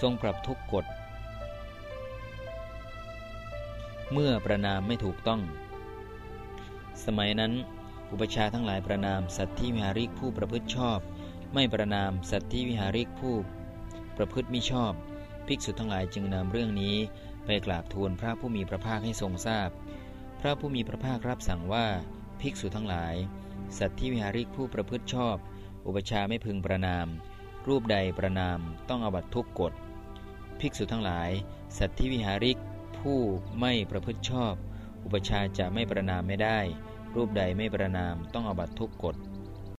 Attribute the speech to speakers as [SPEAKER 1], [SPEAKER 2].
[SPEAKER 1] ทรงปรับทุกกฎ เมื่อประนามไม่ถูกต้อง สมัยนั้น อุปชาทั้งหลายประนามสัตว์ที่วิหาริกผู้ประพฤติชอบ ไม่ประนามสัตว์ที่วิหาริกผู้ประพฤติมิชอบ ภิกษุทั้งหลายจึงนำเรื่องนี้ไปกราบทูลพระผู้มีพระภาคให้ทรงทราบพพระผู้มีพระภาครับสั่งว่าภิกษุทั้งหลาย สัตว์ที่วิหาริกผู้ประพฤติชอบ อุปชาไม่พึงประนาม รูปใดประนามต้องอบัตทุกกฎ ภิกษุทั้งหลาย สัตว์ที่วิหาริก ผู้ไม่ประพฤติชอบ อุปชาจะไม่ประนามไม่ได้ รูปใดไม่ประนามต้องอบัตทุกกฎ